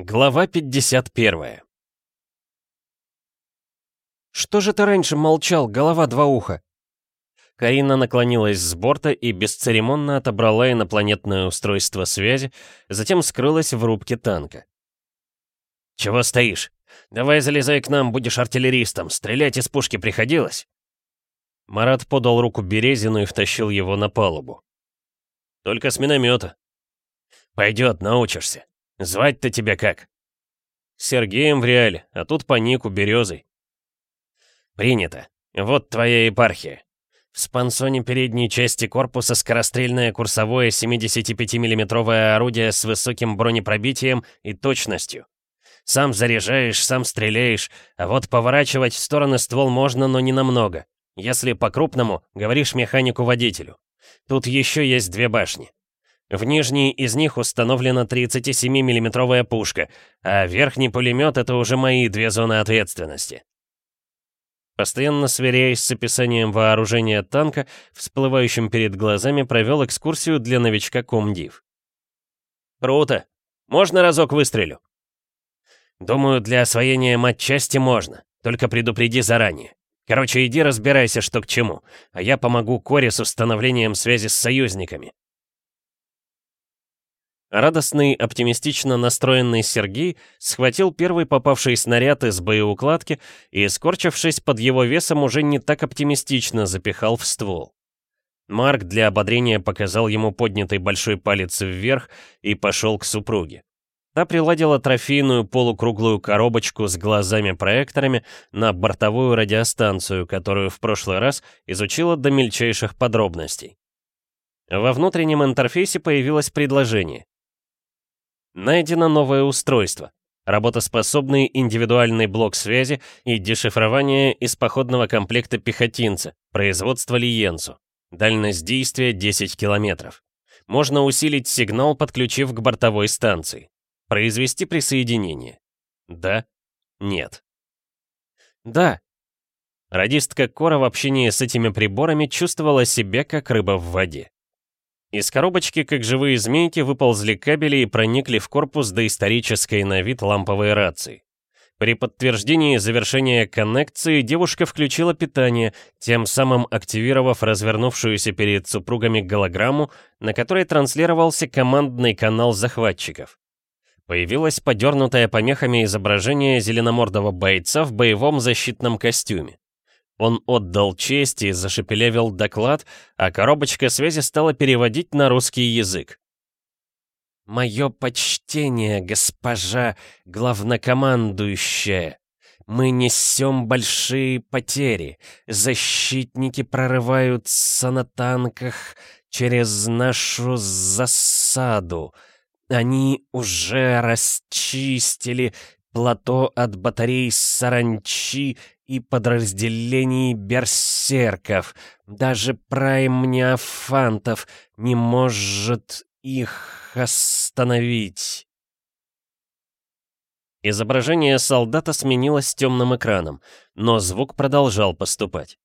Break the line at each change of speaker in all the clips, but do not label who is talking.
Глава 51
«Что же ты раньше молчал, голова два уха?»
Карина наклонилась с борта и бесцеремонно отобрала инопланетное устройство связи, затем скрылась в рубке танка. «Чего стоишь? Давай залезай к нам, будешь артиллеристом. Стрелять из пушки приходилось?» Марат подал руку Березину и втащил его на палубу. «Только с миномета». «Пойдет, научишься. Звать-то тебя как?» «Сергеем в реале, а тут по нику Березой». «Принято. Вот твоя епархия. В спансоне передней части корпуса скорострельное курсовое 75 миллиметровое орудие с высоким бронепробитием и точностью. Сам заряжаешь, сам стреляешь, а вот поворачивать в стороны ствол можно, но не намного. Если по-крупному, говоришь механику-водителю. Тут еще есть две башни. В нижней из них установлена 37 миллиметровая пушка, а верхний пулемет — это уже мои две зоны ответственности. Постоянно сверяясь с описанием вооружения танка, всплывающим перед глазами провел экскурсию для новичка комдив. «Круто! Можно разок выстрелю?» «Думаю, для освоения матчасти можно, только предупреди заранее. Короче, иди разбирайся, что к чему, а я помогу Коре с установлением связи с союзниками. Радостный, оптимистично настроенный Сергей схватил первый попавший снаряд из боеукладки и, скорчившись под его весом, уже не так оптимистично запихал в ствол. Марк для ободрения показал ему поднятый большой палец вверх и пошел к супруге. Та приладила трофейную полукруглую коробочку с глазами-проекторами на бортовую радиостанцию, которую в прошлый раз изучила до мельчайших подробностей. Во внутреннем интерфейсе появилось предложение. Найдено новое устройство. Работоспособный индивидуальный блок связи и дешифрование из походного комплекта пехотинца, производство Лиенцу. Дальность действия 10 километров. Можно усилить сигнал, подключив к бортовой станции. Произвести присоединение. Да? Нет. Да. Радистка Кора в общении с этими приборами чувствовала себя как рыба в воде. Из коробочки, как живые змейки, выползли кабели и проникли в корпус доисторической на вид ламповой рации. При подтверждении завершения коннекции девушка включила питание, тем самым активировав развернувшуюся перед супругами голограмму, на которой транслировался командный канал захватчиков. Появилось подернутое помехами изображение зеленомордого бойца в боевом защитном костюме. Он отдал честь и зашепелевил доклад, а коробочка связи стала переводить на русский язык. «Мое почтение, госпожа главнокомандующая. Мы несем большие потери. Защитники прорываются на танках через нашу засаду. Они уже расчистили плато от батарей саранчи и подразделений берсерков. Даже прайм неофантов не может их остановить. Изображение солдата сменилось темным экраном, но звук продолжал поступать.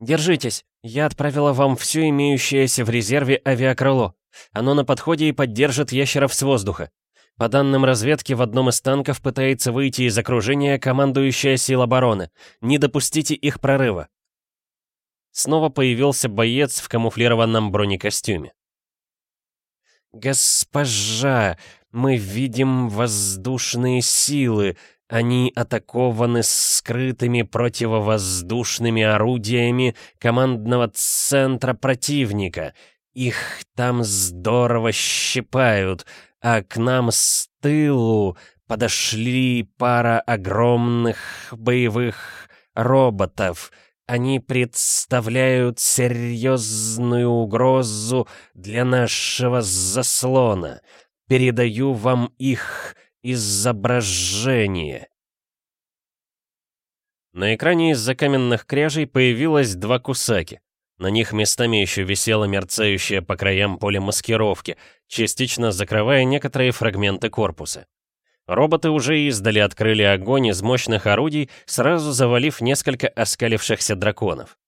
«Держитесь, я отправила вам все имеющееся в резерве авиакрыло. Оно на подходе и поддержит ящеров с воздуха. По данным разведки, в одном из танков пытается выйти из окружения командующая сил обороны. Не допустите их прорыва. Снова появился боец в камуфлированном бронекостюме. «Госпожа, мы видим воздушные силы. Они атакованы скрытыми противовоздушными орудиями командного центра противника. Их там здорово щипают а к нам с тылу подошли пара огромных боевых роботов. Они представляют серьезную угрозу для нашего заслона. Передаю вам их изображение. На экране из-за каменных кряжей появилось два кусаки. На них местами еще висело мерцающее по краям поле маскировки, частично закрывая некоторые фрагменты корпуса. Роботы уже издали открыли огонь из мощных орудий, сразу завалив несколько оскалившихся драконов.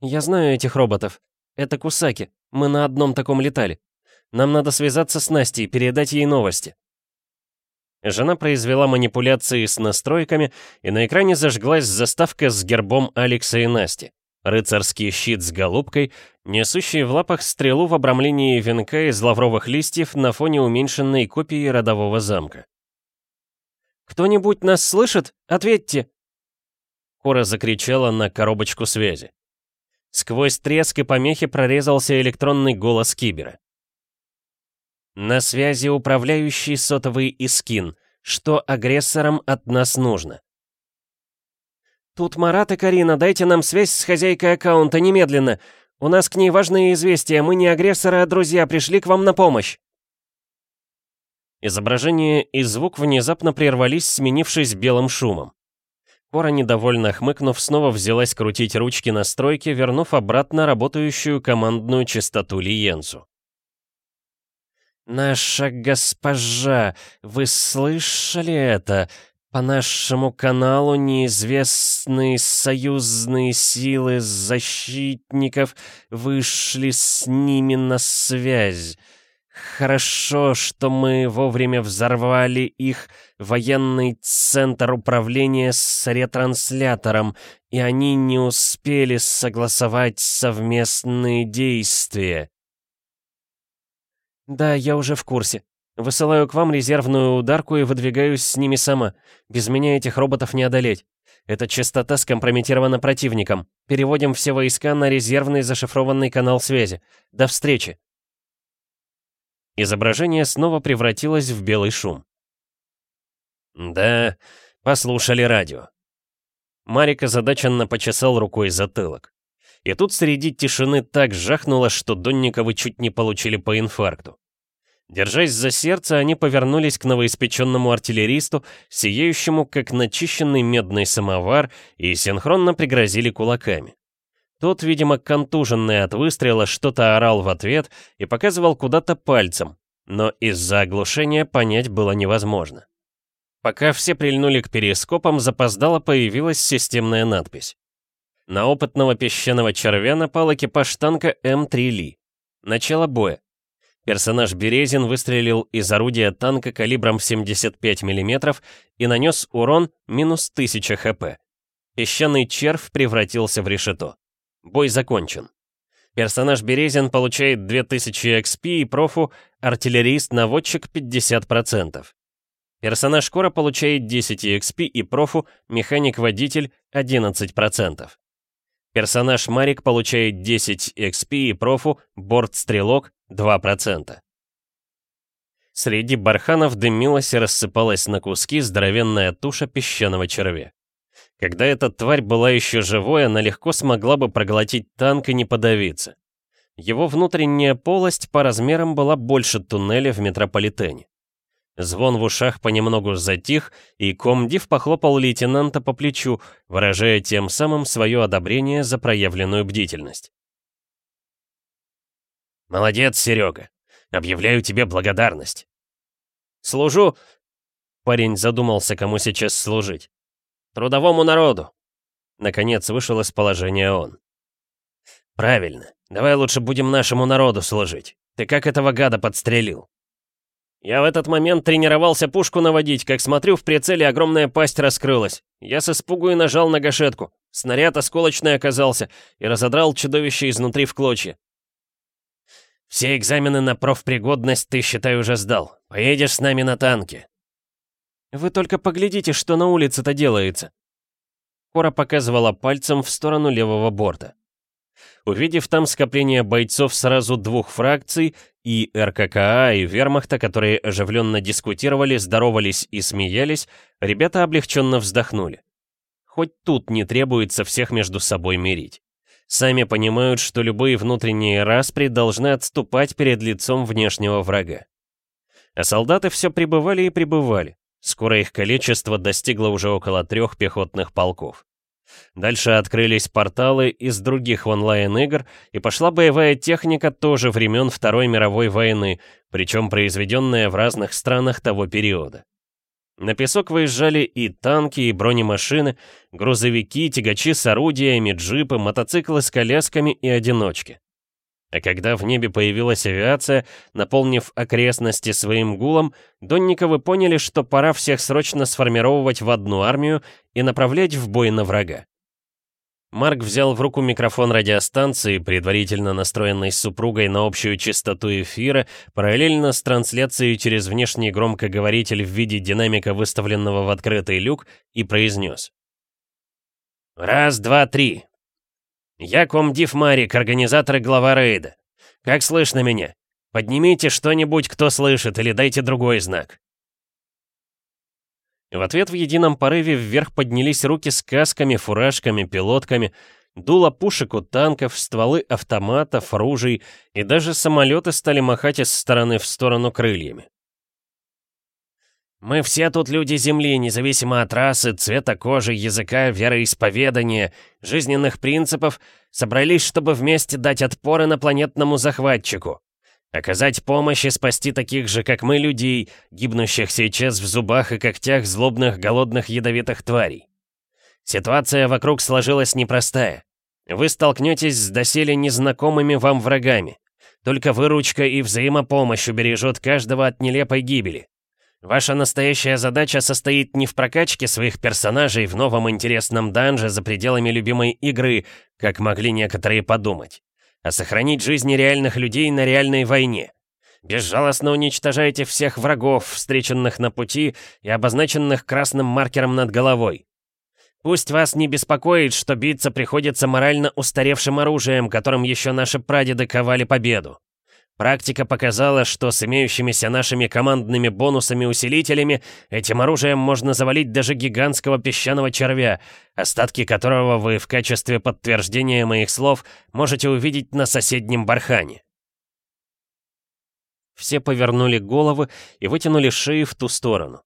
«Я знаю этих роботов. Это Кусаки. Мы на одном таком летали. Нам надо связаться с Настей и передать ей новости».
Жена произвела манипуляции с настройками, и на экране зажглась заставка с гербом Алекса и Насти. Рыцарский щит с голубкой, несущий в лапах стрелу в обрамлении венка из лавровых листьев на фоне уменьшенной копии родового замка.
«Кто-нибудь нас слышит? Ответьте!»
Кора закричала на коробочку связи. Сквозь треск и помехи прорезался электронный голос Кибера. «На связи управляющий сотовый Искин. Что агрессорам от нас нужно?»
«Тут Марат и Карина, дайте нам связь с хозяйкой аккаунта немедленно. У нас к ней важные известия, мы не агрессоры, а друзья, пришли к вам на помощь».
Изображение и звук внезапно прервались, сменившись белым шумом. Кора, недовольно хмыкнув, снова взялась крутить ручки настройки, вернув обратно работающую командную частоту Лиенцу. «Наша госпожа, вы слышали это? По нашему каналу неизвестные союзные силы защитников вышли с ними на связь. Хорошо, что мы вовремя взорвали их военный центр управления с ретранслятором, и они не успели согласовать совместные действия.
Да, я уже в курсе. Высылаю к вам резервную ударку и выдвигаюсь с ними сама. Без меня этих роботов не одолеть. Эта частота скомпрометирована противником. Переводим все войска на резервный зашифрованный канал связи. До встречи.
Изображение снова превратилось в белый шум. «Да, послушали радио». Марик озадаченно почесал рукой затылок. И тут среди тишины так жахнуло, что Донниковы чуть не получили по инфаркту. Держась за сердце, они повернулись к новоиспеченному артиллеристу, сияющему как начищенный медный самовар, и синхронно пригрозили кулаками. Тот, видимо, контуженный от выстрела, что-то орал в ответ и показывал куда-то пальцем, но из-за оглушения понять было невозможно. Пока все прильнули к перископам, запоздало появилась системная надпись. На опытного песчаного червя напал экипаж танка М3 Ли. Начало боя. Персонаж Березин выстрелил из орудия танка калибром 75 мм и нанес урон минус 1000 хп. Песчаный червь превратился в решето. Бой закончен. Персонаж Березин получает 2000 XP и профу, артиллерист-наводчик 50%. Персонаж Кора получает 10 XP и профу, механик-водитель 11%. Персонаж Марик получает 10 XP и профу, борт-стрелок 2%. Среди барханов дымилась и рассыпалась на куски здоровенная туша песчаного червя. Когда эта тварь была еще живой, она легко смогла бы проглотить танк и не подавиться. Его внутренняя полость по размерам была больше туннеля в метрополитене. Звон в ушах понемногу затих, и комдив похлопал лейтенанта по плечу, выражая тем самым свое одобрение за проявленную бдительность. «Молодец, Серега. Объявляю тебе благодарность». «Служу...» Парень задумался, кому сейчас служить. Трудовому народу!» Наконец вышел из положения он. «Правильно. Давай лучше будем нашему народу служить. Ты как этого гада подстрелил?» Я в этот момент тренировался пушку наводить, как смотрю, в прицеле огромная пасть раскрылась. Я с испугу и нажал на гашетку. Снаряд осколочный оказался и разодрал чудовище изнутри в клочья. «Все экзамены на профпригодность ты, считай, уже сдал. Поедешь с нами на танке.
«Вы только поглядите, что на улице-то делается!» Кора показывала пальцем в сторону левого борта. Увидев там скопление бойцов сразу двух фракций, и РККА, и Вермахта, которые оживленно дискутировали, здоровались и смеялись, ребята облегченно вздохнули. Хоть тут не требуется всех между собой мирить. Сами понимают, что любые внутренние распри должны отступать перед лицом внешнего врага. А солдаты все пребывали и пребывали. Скоро их количество достигло уже около трех пехотных полков. Дальше открылись порталы из других онлайн-игр, и пошла боевая техника тоже времен Второй мировой войны, причем произведенная в разных странах того периода. На песок выезжали и танки, и бронемашины, грузовики, тягачи с орудиями, джипы, мотоциклы с колясками и одиночки.
А когда в небе появилась авиация, наполнив окрестности своим гулом, Донниковы поняли, что пора всех срочно сформировать в одну армию и направлять в бой на врага. Марк взял в руку микрофон радиостанции, предварительно настроенной с супругой на общую частоту эфира, параллельно с трансляцией через внешний громкоговоритель в виде динамика, выставленного в открытый люк, и произнес. «Раз, два, три. Я комдив Марик, организатор и глава рейда. Как слышно меня? Поднимите что-нибудь, кто слышит, или дайте другой знак». В ответ в едином порыве вверх поднялись руки с касками, фуражками, пилотками, дуло пушек у танков, стволы автоматов, ружей, и даже самолеты стали махать из стороны в сторону крыльями. «Мы все тут люди Земли, независимо от расы, цвета кожи, языка, вероисповедания, жизненных принципов, собрались, чтобы вместе дать отпор инопланетному захватчику. Оказать помощь и спасти таких же, как мы, людей, гибнущих сейчас в зубах и когтях злобных, голодных, ядовитых тварей. Ситуация вокруг сложилась непростая. Вы столкнетесь с доселе незнакомыми вам врагами. Только выручка и взаимопомощь убережет каждого от нелепой гибели. Ваша настоящая задача состоит не в прокачке своих персонажей в новом интересном данже за пределами любимой игры, как могли некоторые подумать а сохранить жизни реальных людей на реальной войне. Безжалостно уничтожайте всех врагов, встреченных на пути и обозначенных красным маркером над головой. Пусть вас не беспокоит, что биться приходится морально устаревшим оружием, которым еще наши прадеды ковали победу. Практика показала, что с имеющимися нашими командными бонусами-усилителями этим оружием можно завалить даже гигантского песчаного червя, остатки которого вы в качестве подтверждения моих слов можете увидеть на соседнем бархане. Все повернули головы и вытянули шеи в ту сторону.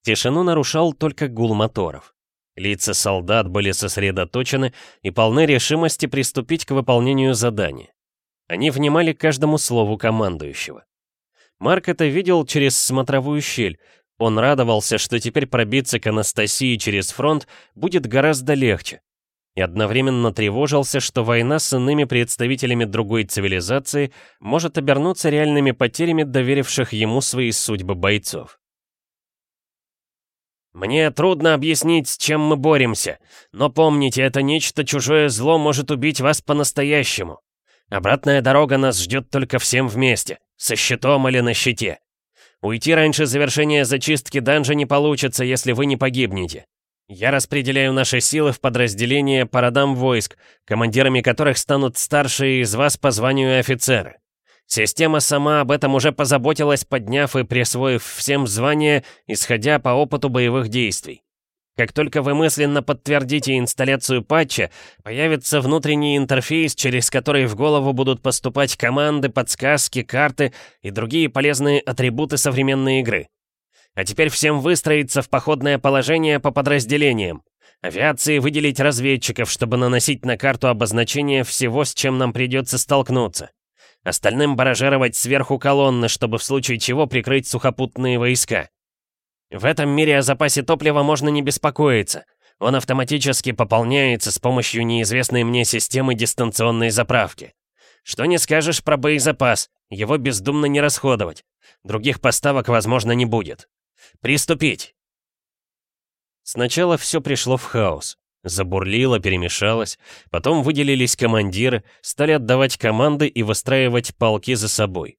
Тишину нарушал только гул моторов. Лица солдат были сосредоточены и полны решимости приступить к выполнению задания. Они внимали каждому слову командующего. Марк это видел через смотровую щель. Он радовался, что теперь пробиться к Анастасии через фронт будет гораздо легче. И одновременно тревожился, что война с иными представителями другой цивилизации может обернуться реальными потерями доверивших ему свои судьбы бойцов. «Мне трудно объяснить, с чем мы боремся, но помните, это нечто чужое зло может убить вас по-настоящему. Обратная дорога нас ждет только всем вместе, со щитом или на щите. Уйти раньше завершения зачистки данжа не получится, если вы не погибнете. Я распределяю наши силы в подразделения по родам войск, командирами которых станут старшие из вас по званию офицеры. Система сама об этом уже позаботилась, подняв и присвоив всем звания, исходя по опыту боевых действий. Как только вы мысленно подтвердите инсталляцию патча, появится внутренний интерфейс, через который в голову будут поступать команды, подсказки, карты и другие полезные атрибуты современной игры. А теперь всем выстроиться в походное положение по подразделениям. Авиации выделить разведчиков, чтобы наносить на карту обозначение всего, с чем нам придется столкнуться. Остальным баражировать сверху колонны, чтобы в случае чего прикрыть сухопутные войска. В этом мире о запасе топлива можно не беспокоиться. Он автоматически пополняется с помощью неизвестной мне системы дистанционной заправки. Что не скажешь про боезапас, его бездумно не расходовать. Других поставок, возможно, не будет. Приступить! Сначала все пришло в хаос. Забурлило, перемешалось. Потом выделились командиры, стали отдавать команды и выстраивать полки за собой.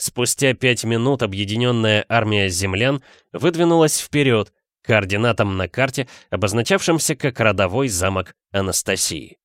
Спустя пять минут объединенная армия землян выдвинулась вперед, координатам на карте, обозначавшимся как родовой замок Анастасии.